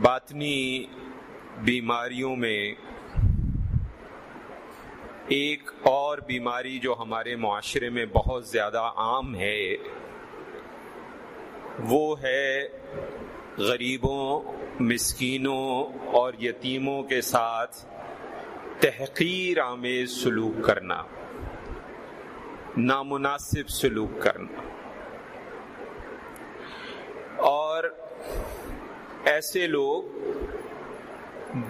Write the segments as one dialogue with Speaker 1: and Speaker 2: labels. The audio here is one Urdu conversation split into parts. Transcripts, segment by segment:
Speaker 1: باطنی بیماریوں میں ایک اور بیماری جو ہمارے معاشرے میں بہت زیادہ عام ہے، وہ ہے غریبوں، مسکینوں اور یتیموں کے ساتھ تحقیر آمیز سلوک کرنا، نامناسب سلوک کرنا۔ اور ایسے لوگ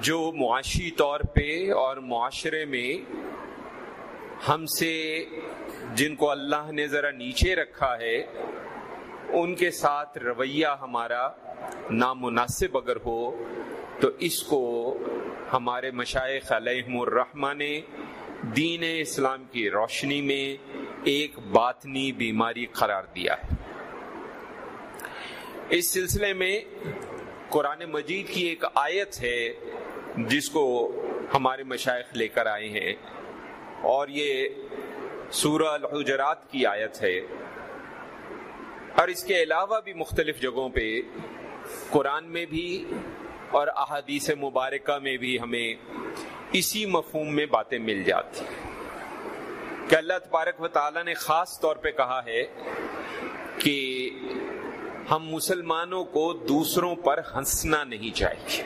Speaker 1: جو معاشی طور پہ اور معاشرے میں ہم سے جن کو اللہ نے ذرا نیچے رکھا ہے، ان کے ساتھ رویہ ہمارا نامناسب اگر ہو، تو اس کو ہمارے مشائق علیہم الرحمٰ نے دین اسلام کی روشنی میں ایک باطنی بیماری قرار دیا ہے۔ اس سلسلے میں قرآن مجید کی ایک آیت ہے جس کو ہمارے مشائق لے کر آئے ہیں اور یہ سورہ الحجرات کی آیت ہے اور اس کے علاوہ بھی مختلف جگہوں پہ قرآن میں بھی اور احادیث مبارکہ میں بھی ہمیں اسی مفہوم میں باتیں مل جاتی کہ اللہ تبارک و تعالیٰ نے خاص طور پہ کہا ہے کہ ہم مسلمانوں کو دوسروں پر ہنسنا نہیں چاہیے۔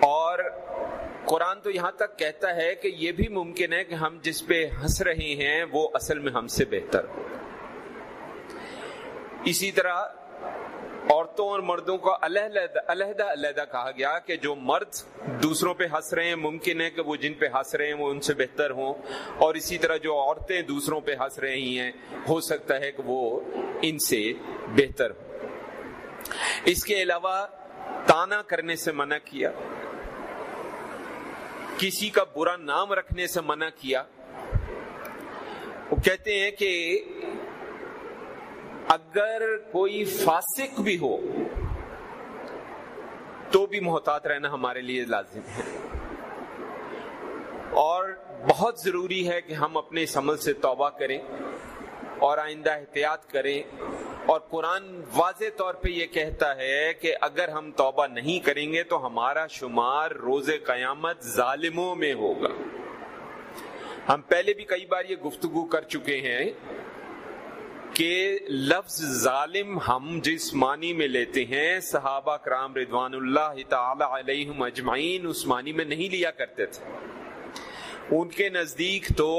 Speaker 1: اور قرآن تو یہاں تک کہتا ہے کہ یہ بھی ممکن ہے کہ ہم جس پہ ہنس رہے ہیں وہ اصل میں ہم سے بہتر ہو۔ اسی طرح عورتوں اور مردوں کو علیحدہ علیحدہ علیحدہ کہا گیا کہ جو مرد دوسروں پہ ہنس رہے ہیں، ممکن ہے کہ وہ جن پہ ہنس رہے ہیں، وہ ان سے بہتر ہوں۔ اور اسی طرح جو عورتیں دوسروں پہ ہنس رہی ہیں، ہو سکتا ہے کہ وہ ان سے بہتر ہوں۔ اس کے علاوہ تانا کرنے سے منع کیا۔ کسی کا برا نام رکھنے سے منع کیا۔ وہ کہتے ہیں کہ اگر کوئی فاسق بھی ہو تو بھی محتاط رہنا ہمارے لیے لازم ہے۔ اور بہت ضروری ہے کہ ہم اپنے اس عمل سے توبہ کریں اور آئندہ احتیاط کریں۔ اور قرآن واضح طور پہ یہ کہتا ہے کہ اگر ہم توبہ نہیں کریں گے تو ہمارا شمار روز قیامت ظالموں میں ہوگا۔ ہم پہلے بھی کئی بار یہ گفتگو کر چکے ہیں کہ لفظ ظالم ہم جس معنی میں لیتے ہیں، صحابہ کرام ردوان اللہ تعالی علیہم اجمعین اس معنی میں نہیں لیا کرتے تھے۔ ان کے نزدیک تو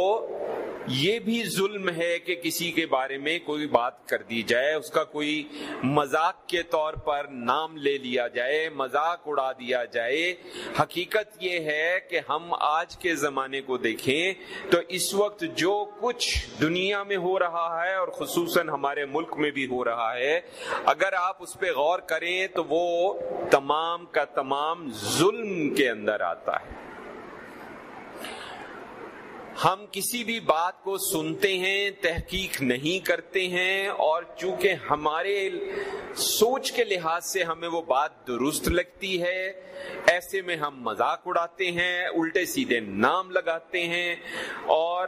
Speaker 1: یہ بھی ظلم ہے کہ کسی کے بارے میں کوئی بات کر دی جائے، اس کا کوئی مذاق کے طور پر نام لے لیا جائے، مذاق اڑا دیا جائے۔ حقیقت یہ ہے کہ ہم آج کے زمانے کو دیکھیں تو اس وقت جو کچھ دنیا میں ہو رہا ہے اور خصوصاً ہمارے ملک میں بھی ہو رہا ہے، اگر آپ اس پہ غور کریں تو وہ تمام کا تمام ظلم کے اندر آتا ہے۔ ہم کسی بھی بات کو سنتے ہیں، تحقیق نہیں کرتے ہیں اور چونکہ ہمارے سوچ کے لحاظ سے ہمیں وہ بات درست لگتی ہے، ایسے میں ہم مذاق اڑاتے ہیں، الٹے سیدھے نام لگاتے ہیں اور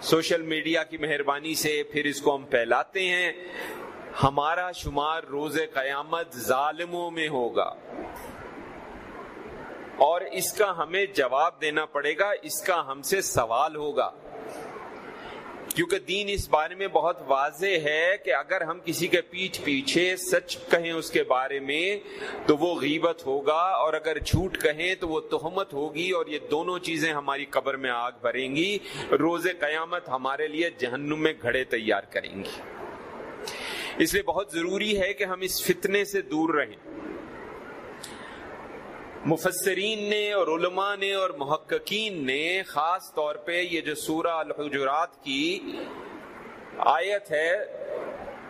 Speaker 1: سوشل میڈیا کی مہربانی سے پھر اس کو ہم پھیلاتے ہیں۔ ہمارا شمار روز قیامت ظالموں میں ہوگا۔ اور اس کا ہمیں جواب دینا پڑے گا، اس کا ہم سے سوال ہوگا۔ کیونکہ دین اس بارے میں بہت واضح ہے کہ اگر ہم کسی کے پیٹھ پیچھے سچ کہیں اس کے بارے میں، تو وہ غیبت ہوگا، اور اگر جھوٹ کہیں تو وہ تہمت ہوگی، اور یہ دونوں چیزیں ہماری قبر میں آگ بھریں گی۔ روز قیامت ہمارے لیے جہنم میں گھڑے تیار کریں گی۔ اس لیے بہت ضروری ہے کہ ہم اس فتنے سے دور رہیں۔ مفسرین نے اور علماء نے اور محققین نے خاص طور پہ یہ جو سورہ الحجرات کی آیت ہے،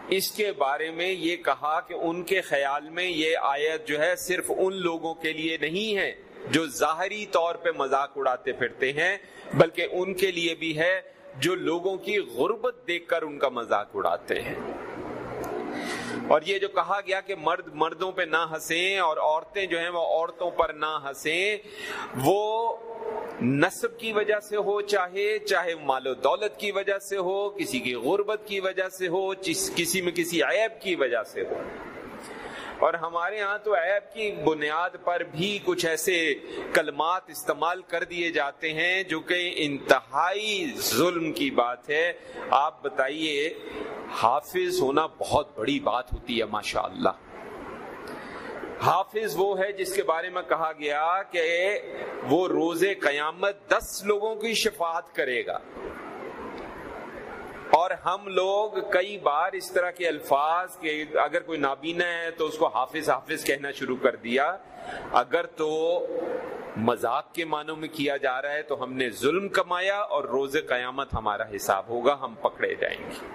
Speaker 1: اس کے بارے میں یہ کہا کہ ان کے خیال میں یہ آیت جو ہے صرف ان لوگوں کے لیے نہیں ہے جو ظاہری طور پہ مذاق اڑاتے پھرتے ہیں، بلکہ ان کے لیے بھی ہے جو لوگوں کی غربت دیکھ کر ان کا مذاق اڑاتے ہیں۔ اور یہ جو کہا گیا کہ مرد مردوں پہ نہ ہنسیں اور عورتیں جو ہیں وہ عورتوں پر نہ ہنسیں، وہ نصب کی وجہ سے ہو، چاہے چاہے مال و دولت کی وجہ سے ہو، کسی کی غربت کی وجہ سے ہو کسی میں کسی عیب کی وجہ سے ہو۔ اور ہمارے ہاں تو عیب کی بنیاد پر بھی کچھ ایسے کلمات استعمال کر دیے جاتے ہیں جو کہ انتہائی ظلم کی بات ہے۔ آپ بتائیے، حافظ ہونا بہت بڑی بات ہوتی ہے ماشاء اللہ حافظ وہ ہے جس کے بارے میں کہا گیا کہ وہ روز قیامت دس لوگوں کی شفاعت کرے گا۔ اور ہم لوگ کئی بار اس طرح کے الفاظ کہ اگر کوئی نابینا ہے تو اس کو حافظ حافظ کہنا شروع کر دیا۔ اگر تو مذاق کے معنوں میں کیا جا رہا ہے تو ہم نے ظلم کمایا اور روز قیامت ہمارا حساب ہوگا، ہم پکڑے جائیں گے۔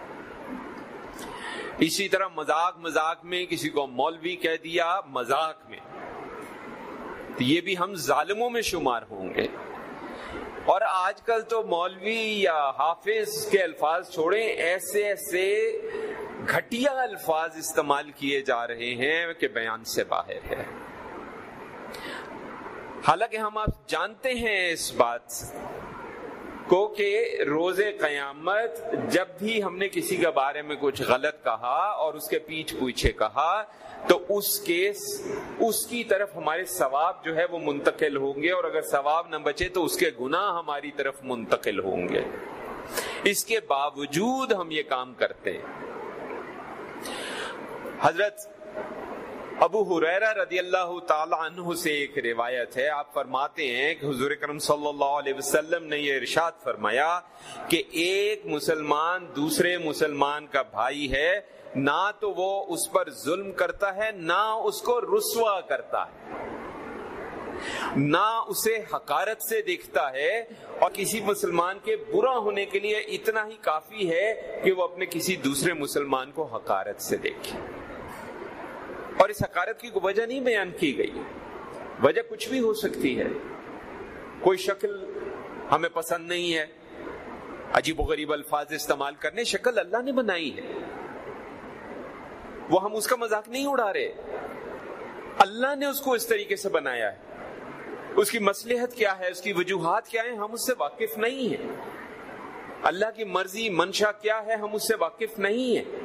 Speaker 1: اسی طرح مذاق مذاق میں کسی کو مولوی کہہ دیا، مذاق میں۔ یہ بھی ہم ظالموں میں شمار ہوں گے۔ اور آج کل تو مولوی یا حافظ کے الفاظ چھوڑیں، ایسے ایسے گھٹیا الفاظ استعمال کیے جا رہے ہیں کہ بیان سے باہر ہے۔ حالانکہ ہم آپ جانتے ہیں اس بات کو کہ روز قیامت جب بھی ہم نے کسی کے بارے میں کچھ غلط کہا اور اس کے پیچھ پوچھے کہا، تو اس کے اس کی طرف ہمارے ثواب جو ہے وہ منتقل ہوں گے اور اگر ثواب نہ بچے تو اس کے گناہ ہماری طرف منتقل ہوں گے۔ اس کے باوجود ہم یہ کام کرتے ہیں۔ حضرت ابو حریرہ رضی اللہ تعالی عنہ سے ایک روایت ہے۔ آپ فرماتے ہیں کہ حضور کرم صلی اللہ علیہ وسلم نے یہ ارشاد فرمایا کہ ایک مسلمان دوسرے مسلمان کا بھائی ہے۔ نہ تو وہ اس پر ظلم کرتا ہے، نہ اس کو رسوا کرتا ہے۔ نہ اسے حکارت سے دیکھتا ہے۔ اور کسی مسلمان کے برا ہونے کے لیے اتنا ہی کافی ہے کہ وہ اپنے کسی دوسرے مسلمان کو حکارت سے دیکھے۔ اور اس حکارت کی وجہ نہیں بیان کی گئی۔ وجہ کچھ بھی ہو سکتی ہے۔ کوئی شکل ہمیں پسند نہیں ہے۔ عجیب و غریب الفاظ استعمال کرنے شکل اللہ نے بنائی ہے۔ وہ ہم اس کا مذاق نہیں اڑا رہے اللہ نے اس کو اس طریقے سے بنایا ہے۔ اس کی مسلحت کیا ہے؟ اس کی وجوہات کیا ہے ہم اس سے واقف نہیں ہیں۔ اللہ کی مرضی، منشا کیا ہے؟ ہم اس سے واقف نہیں ہیں۔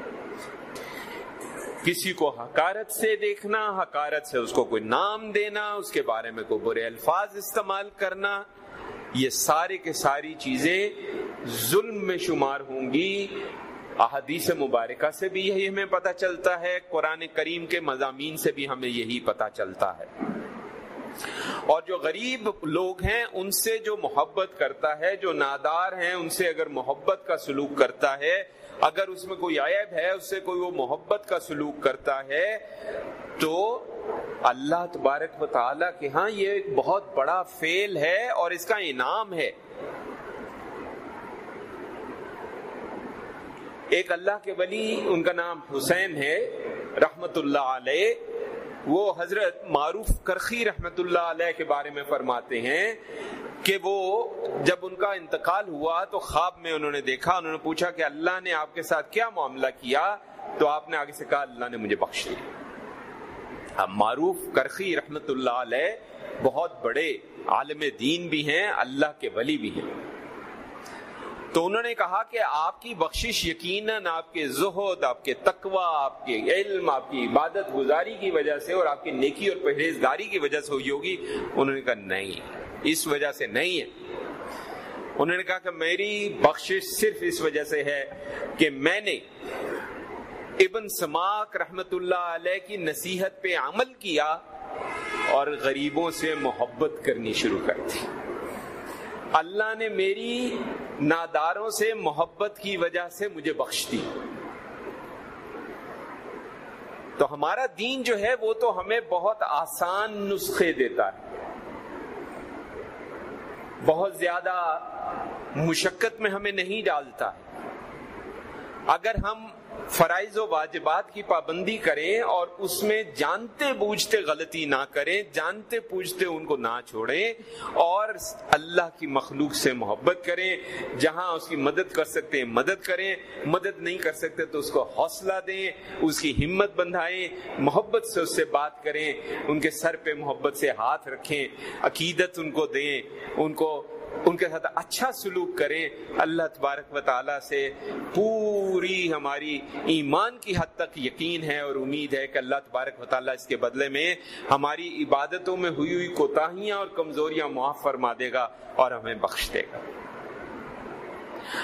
Speaker 1: کسی کو حکارت سے دیکھنا حکارت سے اس کو کوئی نام دینا، اس کے بارے میں کوئی برے الفاظ استعمال کرنا، یہ سارے کے ساری چیزیں ظلم میں شمار ہوں گی۔ احادیث مبارکہ سے بھی یہی ہمیں پتہ چلتا ہے، قرآن کریم کے مضامین سے بھی ہمیں یہی پتہ چلتا ہے۔ اور جو غریب لوگ ہیں، ان سے جو محبت کرتا ہے، جو نادار ہیں، ان سے اگر محبت کا سلوک کرتا ہے اگر اس میں کوئی عیب ہے، اس سے کوئی وہ محبت کا سلوک کرتا ہے، تو اللہ تبارک و تعالیٰ کے ہاں یہ ایک بہت بڑا فیل ہے اور اس کا انعام ہے۔ ایک اللہ کے ولی، ان کا نام حسین ہے، رحمت اللہ علیہ۔ وہ حضرت معروف کرخی رحمت اللہ علیہ کے بارے میں فرماتے ہیں۔ کہ وہ جب ان کا انتقال ہوا تو خواب میں انہوں نے دیکھا، انہوں نے پوچھا کہ اللہ نے آپ کے ساتھ کیا معاملہ کیا؟ تو آپ نے آگے سے کہا، اللہ نے مجھے بخش دیا اب معروف کرخی رحمت اللہ علیہ بہت بڑے عالم دین بھی ہیں، اللہ کے ولی بھی ہیں۔ تو انہوں نے کہا کہ آپ کی بخشش یقیناً آپ کے زہد، آپ کے تقوی، آپ کے علم، آپ کی عبادت گزاری کی وجہ سے اور آپ کی نیکی اور پرہیزگاری کی وجہ سے ہوئی ہوگی۔ انہوں نے کہا، نہیں۔ اس وجہ سے نہیں ہے۔ انہوں نے کہا کہ میری بخشش صرف اس وجہ سے ہے کہ میں نے ابن سماک رحمت اللہ علیہ کی نصیحت پہ عمل کیا اور غریبوں سے محبت کرنی شروع کر دی۔ اللہ نے میری ناداروں سے محبت کی وجہ سے مجھے بخش دی۔ تو ہمارا دین جو ہے وہ تو ہمیں بہت آسان نسخے دیتا ہے۔ بہت زیادہ مشقت میں ہمیں نہیں ڈالتا۔ اگر ہم فرائض و واجبات کی پابندی کریں اور اس میں جانتے بوجھتے غلطی نہ کریں، جانتے پوجھتے ان کو نہ چھوڑیں اور اللہ کی مخلوق سے محبت کریں۔ جہاں اس کی مدد کر سکتے ہیں، مدد کریں۔ مدد نہیں کر سکتے تو اس کو حوصلہ دیں، اس کی ہمت بندھائیں، محبت سے اس سے بات کریں، ان کے سر پہ محبت سے ہاتھ رکھیں، عقیدت ان کو دیں، ان کو، ان کے ساتھ اچھا سلوک کریں۔ اللہ تبارک و تعالیٰ سے پوری ہماری ایمان کی حد تک یقین ہے اور امید ہے کہ اللہ تبارک و تعالیٰ اس کے بدلے میں ہماری عبادتوں میں ہوئی ہوئی کوتاہیاں اور کمزوریاں معاف فرما دے گا اور ہمیں بخش دے گا۔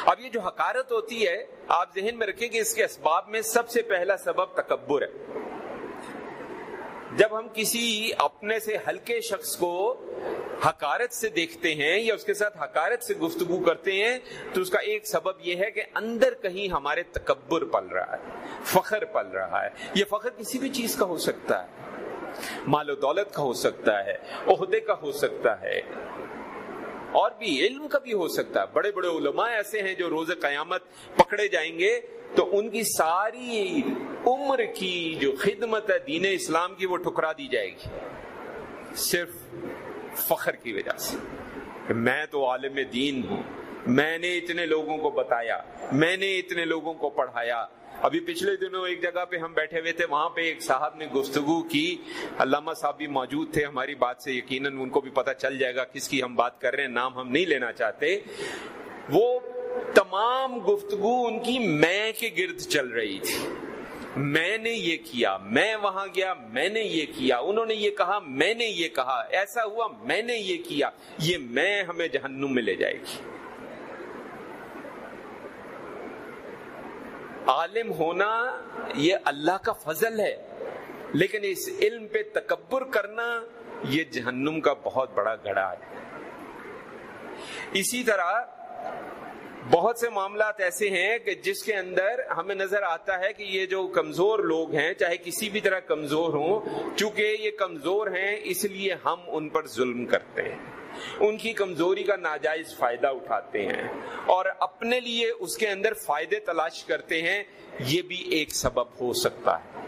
Speaker 1: اب یہ جو حکارت ہوتی ہے، آپ ذہن میں رکھیں کہ اس کے اسباب میں سب سے پہلا سبب تکبر ہے۔ جب ہم کسی اپنے سے ہلکے شخص کو حکارت سے دیکھتے ہیں یا اس کے ساتھ حکارت سے گفتگو کرتے ہیں، تو اس کا ایک سبب یہ ہے کہ اندر کہیں ہمارے تکبر پل رہا ہے، فخر پل رہا ہے۔ یہ فخر کسی بھی چیز کا ہو سکتا ہے، مال و دولت کا ہو سکتا ہے، عہدے کا ہو سکتا ہے، اور بھی علم کا بھی ہو سکتا ہے۔ بڑے بڑے علماء ایسے ہیں جو روز قیامت پکڑے جائیں گے تو ان کی ساری عمر کی جو خدمت ہے دین اسلام کی وہ ٹھکرا دی جائے گی۔ صرف فخر کی وجہ سے۔ میں تو عالم دین ہوں۔ میں نے اتنے لوگوں کو بتایا۔ میں نے اتنے لوگوں کو پڑھایا۔ ابھی پچھلے دنوں ایک جگہ پہ ہم بیٹھے ہوئے تھے، وہاں پہ ایک صاحب نے گفتگو کی۔ علامہ صاحب بھی موجود تھے، ہماری بات سے یقیناً ان کو بھی پتا چل جائے گا کس کی ہم بات کر رہے ہیں، نام ہم نہیں لینا چاہتے۔ وہ تمام گفتگو ان کی میں کے گرد چل رہی تھی۔ میں نے یہ کیا، میں وہاں گیا، میں نے یہ کیا، انہوں نے یہ کہا، میں نے یہ کہا، ایسا ہوا، میں نے یہ کیا، یہ میں ہمیں جہنم میں لے جائے گی۔ عالم ہونا یہ اللہ کا فضل ہے، لیکن اس علم پہ تکبر کرنا یہ جہنم کا بہت بڑا گڑا ہے۔ اسی طرح بہت سے معاملات ایسے ہیں کہ جس کے اندر ہمیں نظر آتا ہے کہ یہ جو کمزور لوگ ہیں، چاہے کسی بھی طرح کمزور ہوں، چونکہ یہ کمزور ہیں، اس لیے ہم ان پر ظلم کرتے ہیں۔ ان کی کمزوری کا ناجائز فائدہ اٹھاتے ہیں اور اپنے لیے اس کے اندر فائدے تلاش کرتے ہیں۔ یہ بھی ایک سبب ہو سکتا ہے۔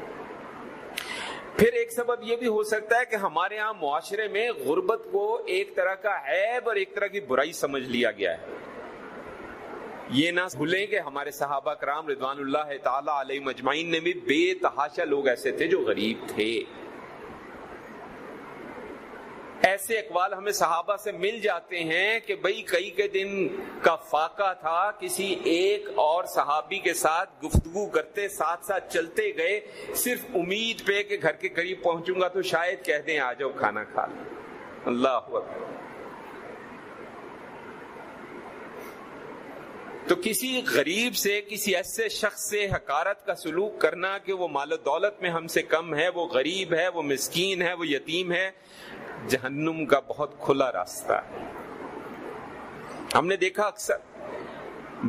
Speaker 1: پھر ایک سبب یہ بھی ہو سکتا ہے کہ ہمارے ہاں معاشرے میں غربت کو ایک طرح کا عیب اور ایک طرح کی برائی سمجھ لیا گیا ہے۔ یہ نہ بھولیں کہ ہمارے صحابہ کرام رضوان اللہ تعالی علیہ مجمعین نے بھی بے تحاشا لوگ ایسے تھے جو غریب تھے۔ ایسے اقوال ہمیں صحابہ سے مل جاتے ہیں کہ بھئی کئی کے دن کا فاقہ تھا، کسی ایک اور صحابی کے ساتھ گفتگو کرتے، ساتھ ساتھ چلتے گئے۔ صرف امید پہ کہ گھر کے قریب پہنچوں گا تو شاید کہہ دیں، آ جاؤ، کھانا کھا لیں۔ اللہ اکبر۔ تو کسی غریب سے، کسی ایسے شخص سے حکارت کا سلوک کرنا کہ وہ مال و دولت میں ہم سے کم ہے، وہ غریب ہے، وہ مسکین ہے، وہ یتیم ہے، جہنم کا بہت کھلا راستہ ہے۔ ہم نے دیکھا اکثر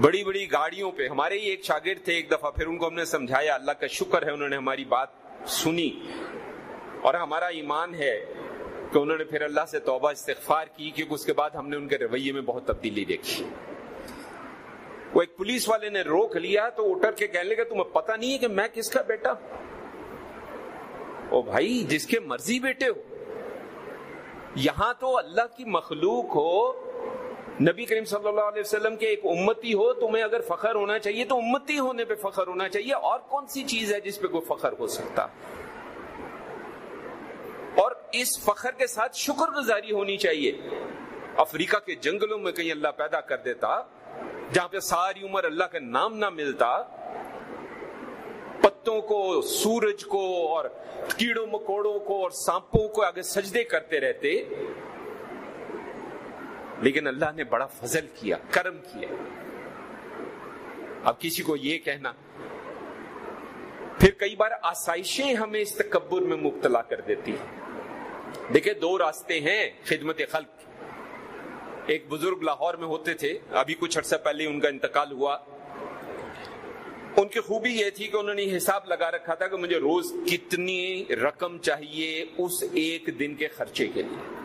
Speaker 1: بڑی بڑی گاڑیوں پہ، ہمارے ہی ایک شاگرد تھے ایک دفعہ، پھر ان کو ہم نے سمجھایا، اللہ کا شکر ہے انہوں نے ہماری بات سنی۔ اور ہمارا ایمان ہے کہ انہوں نے پھر اللہ سے توبہ، استغفار کی، کیونکہ اس کے بعد ہم نے ان کے رویے میں بہت تبدیلی دیکھی۔ وہ ایک پولیس والے نے روک لیا تو اٹر کے کہنے لگا تمہیں پتا نہیں ہے کہ میں کس کا بیٹا او بھائی، جس کے مرضی بیٹے ہو۔ یہاں تو اللہ کی مخلوق ہو، نبی کریم صلی اللہ علیہ وسلم کے ایک امتی ہو، تمہیں اگر فخر ہونا چاہیے تو امتی ہونے پہ فخر ہونا چاہیے۔ اور کون سی چیز ہے جس پہ کوئی فخر ہو سکتا؟ اور اس فخر کے ساتھ شکر گزاری ہونی چاہیے۔ افریقہ کے جنگلوں میں کہیں اللہ پیدا کر دیتا جہاں پہ ساری عمر اللہ کا نام نہ ملتا، پتوں کو، سورج کو، اور کیڑوں، مکوڑوں کو، اور سانپوں کو آگے سجدے کرتے رہتے، لیکن اللہ نے بڑا فضل کیا، کرم کیا۔ اب کسی کو یہ کہنا، پھر کئی بار آسائشیں ہمیں اس تکبر میں مبتلا کر دیتی دیکھیں دو راستے ہیں خدمت خلق ایک بزرگ لاہور میں ہوتے تھے۔ ابھی کچھ عرصہ پہلے ان کا انتقال ہوا۔ ان کی خوبی یہ تھی کہ انہوں نے حساب لگا رکھا تھا کہ مجھے روز کتنی رقم چاہیے اس ایک دن کے خرچے کے لیے۔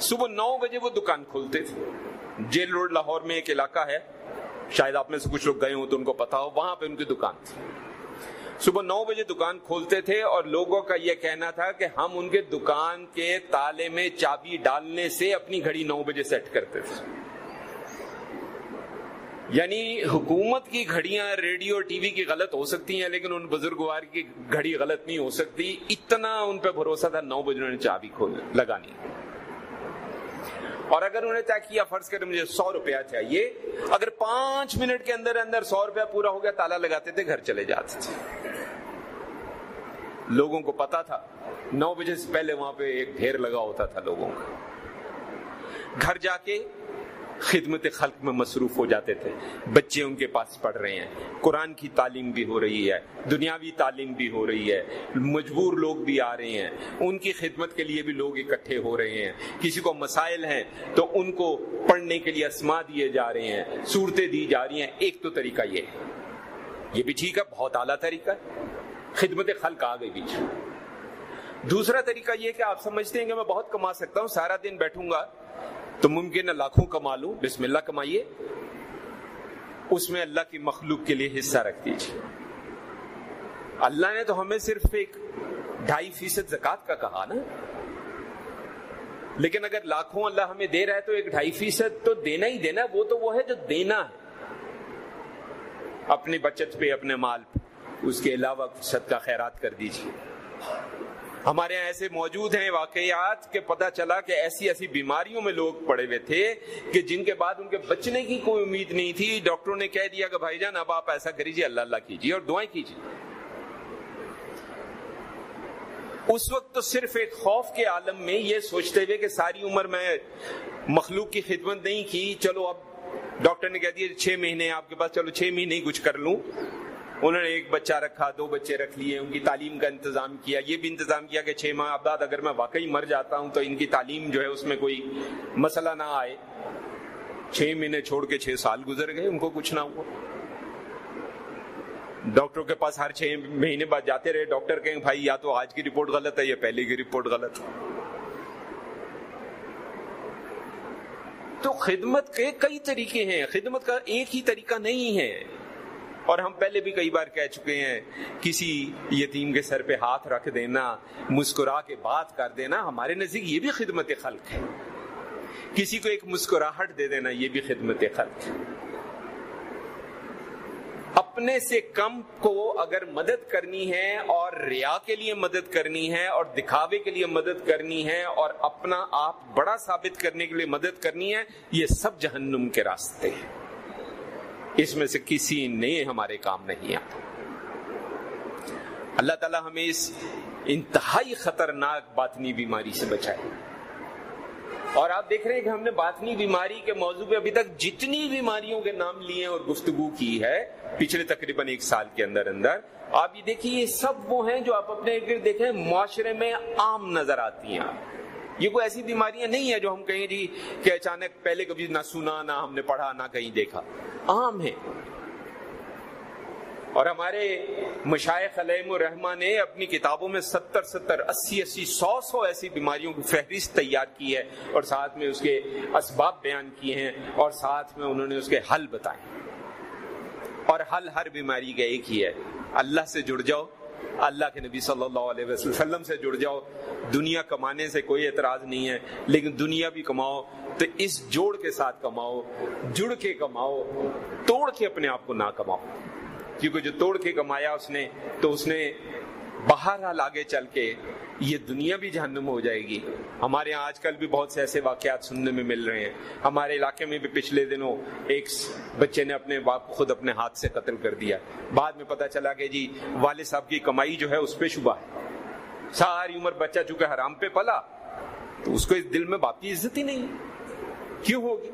Speaker 1: صبح نو بجے وہ دکان کھولتے تھے۔ جیل روڈ لاہور میں ایک علاقہ ہے۔ شاید آپ میں سے کچھ لوگ گئے ہوں تو ان کو پتا ہو۔ وہاں پہ ان کی دکان تھی۔ صبح نو بجے دکان کھولتے تھے اور لوگوں کا یہ کہنا تھا کہ ہم ان کے دکان کے تالے میں چابی ڈالنے سے اپنی گھڑی نو بجے سیٹ کرتے تھے۔ یعنی حکومت کی گھڑیاں ریڈیو اور ٹی وی کی غلط ہو سکتی ہیں، لیکن ان بزرگوار کی گھڑی غلط نہیں ہو سکتی۔ اتنا ان پہ بھروسہ تھا، نو بجے انہوں نے چابی کھول لگانی۔ اور اگر انہیں طے کیا فرض کرے مجھے سو روپیہ چاہیے۔ اگر پانچ منٹ کے اندر اندر سو روپیہ پورا ہو گیا، تالا لگاتے تھے، گھر چلے جاتے تھے۔ لوگوں کو پتا تھا۔ نو بجے سے پہلے وہاں پہ ایک ڈھیر لگا ہوتا تھا لوگوں کا۔ گھر جا کے خدمت خلق میں مصروف ہو جاتے تھے۔ بچے ان کے پاس پڑھ رہے ہیں۔ قرآن کی تعلیم بھی ہو رہی ہے۔ دنیاوی تعلیم بھی ہو رہی ہے۔ مجبور لوگ بھی آ رہے ہیں۔ ان کی خدمت کے لیے بھی لوگ اکٹھے ہو رہے ہیں۔ کسی کو مسائل ہیں تو ان کو پڑھنے کے لیے اسما دیے جا رہے ہیں۔ صورتیں دی جا رہی ہیں۔ ایک تو طریقہ یہ ہے۔ یہ بھی ٹھیک ہے، بہت اعلیٰ طریقہ ہے۔ خدمت خلق آ گئی بیچ دوسرا طریقہ یہ کہ آپ سمجھتے ہیں کہ میں بہت کما سکتا ہوں، سارا دن بیٹھوں گا تو ممکن ہے لاکھوں کما لوں، بسم اللہ کمائیے۔ اس میں اللہ کی مخلوق کے لیے حصہ رکھ دیجیے اللہ نے تو ہمیں صرف ایک ڈھائی فیصد زکات کا کہا نا۔ لیکن اگر لاکھوں اللہ ہمیں دے رہا ہے تو ایک ڈھائی فیصد تو دینا ہی دینا، وہ تو وہ ہے جو دینا ہے۔ اپنی بچت پہ، اپنے مال پہ۔ اس کے علاوہ صدقہ خیرات کر دیجیے ہمارے یہاں ایسے موجود ہیں واقعات کہ پتا چلا کہ ایسی ایسی بیماریوں میں لوگ پڑے ہوئے تھے کہ جن کے بعد ان کے بچنے کی کوئی امید نہیں تھی۔ ڈاکٹروں نے کہہ دیا کہ بھائی جان، اب آپ ایسا کریجیے اللہ اللہ کیجیے اور دعائیں کیجیے اس وقت تو صرف ایک خوف کے عالم میں یہ سوچتے ہوئے کہ ساری عمر میں مخلوق کی خدمت نہیں کی۔ چلو اب ڈاکٹر نے کہہ دیا، چھ مہینے آپ کے پاس، چلو چھ مہینے کچھ کر لوں۔ انہوں نے ایک بچہ رکھا، دو بچے رکھ لیے، ان کی تعلیم کا انتظام کیا۔ یہ بھی انتظام کیا کہ چھ ماہ بعد اگر میں واقعی مر جاتا ہوں تو ان کی تعلیم جو ہے اس میں کوئی مسئلہ نہ آئے۔ چھ مہینے چھوڑ کے چھ سال گزر گئے، ان کو کچھ نہ ہوا۔ ڈاکٹر کے پاس ہر چھ مہینے بعد جاتے رہے، ڈاکٹر کہیں، بھائی، یا تو آج کی رپورٹ غلط ہے یا پہلے کی رپورٹ غلط ہے۔ تو خدمت کے کئی طریقے ہیں۔ خدمت کا ایک ہی طریقہ نہیں ہے۔ اور ہم پہلے بھی کئی بار کہہ چکے ہیں، کسی یتیم کے سر پہ ہاتھ رکھ دینا، مسکرا کے بات کر دینا، ہمارے نزدیک یہ بھی خدمت خلق ہے۔ کسی کو ایک مسکراہٹ دے دینا، یہ بھی خدمت خلق ہے۔ اپنے سے کم کو اگر مدد کرنی ہے اور ریا کے لیے مدد کرنی ہے اور دکھاوے کے لیے مدد کرنی ہے اور اپنا آپ بڑا ثابت کرنے کے لیے مدد کرنی ہے، یہ سب جہنم کے راستے ہیں۔ اس میں سے کسی نے ہمارے کام نہیں آتا اللہ تعالیٰ ہمیں اس انتہائی خطرناک باطنی بیماری سے بچائے۔ اور آپ دیکھ رہے ہیں کہ ہم نے باطنی بیماری کے موضوع پہ ابھی تک جتنی بیماریوں کے نام لیے اور گفتگو کی ہے، پچھلے تقریباً ایک سال کے اندر اندر، آپ یہ دیکھیے، یہ سب وہ ہیں جو آپ اپنے دیکھیں، معاشرے میں عام نظر آتی ہیں۔ یہ کوئی ایسی بیماریاں نہیں ہیں جو ہم کہیں جی کہ اچانک پہلے کبھی نہ سنا، نہ ہم نے پڑھا، نہ کہیں دیکھا۔ عام ہے اور ہمارے مشائق علیہ الرحمٰ نے اپنی کتابوں میں ستر ستر، اسی اسی، سو سو ایسی بیماریوں کی فہرست تیار کی ہے اور ساتھ میں اس کے اسباب بیان کیے ہیں اور ساتھ میں انہوں نے اس کے حل بتائے اور حل ہر بیماری کا ایک ہی ہے۔ اللہ سے جڑ جاؤ۔ اللہ کے نبی صلی اللہ علیہ وسلم سے جڑ جاؤ۔ دنیا کمانے سے کوئی اعتراض نہیں ہے، لیکن دنیا بھی کماؤ۔ تو اس جوڑ کے ساتھ کماؤ، جڑ کے کماؤ، توڑ کے اپنے آپ کو نہ کماؤ۔ کیونکہ جو توڑ کے کمایا اس نے، تو اس نے بہرحال آگے چل کے یہ دنیا بھی جہنم ہو جائے گی۔ ہمارے یہاں آج کل بھی بہت سے ایسے واقعات سننے میں مل رہے ہیں۔ ہمارے علاقے میں بھی پچھلے دنوں ایک بچے نے اپنے باپ کو خود اپنے ہاتھ سے قتل کر دیا۔ بعد میں پتا چلا کہ جی والد صاحب کی کمائی جو ہے اس پہ شبہ ہے۔ ساری عمر بچہ چونکہ حرام پہ پلا، تو اس کو اس دل میں باپ کی عزت ہی نہیں۔ کیوں ہوگی؟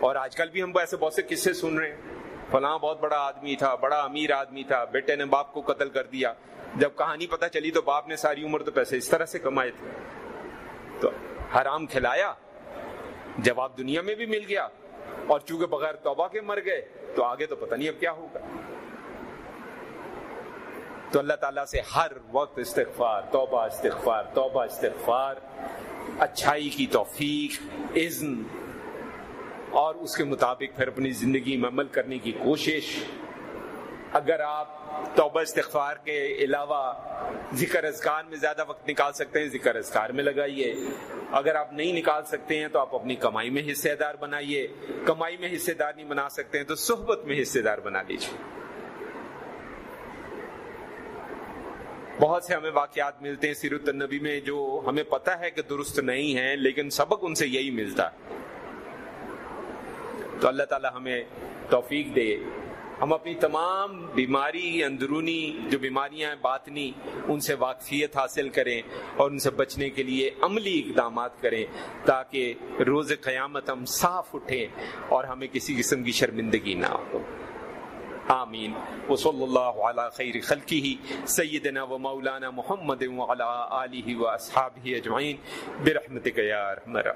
Speaker 1: اور آج کل بھی ہم ایسے بہت سے قصے سن رہے ہیں۔ فلاں بہت بڑا آدمی تھا، بڑا امیر آدمی تھا، بیٹے نے باپ کو قتل کر دیا۔ جب کہانی پتہ چلی تو باپ نے ساری عمر تو پیسے اس طرح سے کمائے تھے۔ تو حرام کھلایا جب آپ دنیا میں بھی مل گیا۔ اور چونکہ بغیر توبہ کے مر گئے، تو آگے تو پتہ نہیں اب کیا ہوگا۔ تو اللہ تعالیٰ سے ہر وقت استغفار، توبہ استغفار توبہ، استغفار۔ اچھائی کی توفیق، اذن۔ اور اس کے مطابق پھر اپنی زندگی میں عمل کرنے کی کوشش۔ اگر آپ توبہ استغفار کے علاوہ ذکر اذکار میں زیادہ وقت نکال سکتے ہیں، ذکر اذکار میں لگائیے۔ اگر آپ نہیں نکال سکتے ہیں تو آپ اپنی کمائی میں حصے دار بنائیے۔ کمائی میں حصے دار نہیں بنا سکتے ہیں تو صحبت میں حصے دار بنا لیجیے بہت سے ہمیں واقعات ملتے ہیں سیرت النبی میں جو ہمیں پتا ہے کہ درست نہیں ہیں، لیکن سبق ان سے یہی ملتا۔ تو اللہ تعالی ہمیں توفیق دے۔ ہم اپنی تمام بیماری اندرونی جو بیماریاں ہیں، باطنی، ان سے واقفیت حاصل کریں اور ان سے بچنے کے لیے عملی اقدامات کریں تاکہ روز قیامت ہم صاف اٹھیں اور ہمیں کسی قسم کی شرمندگی نہ ہو۔ آمین۔ وصلی اللہ علی خیر خلقہ، سیدنا و مولانا محمد وعلی آلہ و اصحابہ اجمعین۔ برحمتک یا رحمت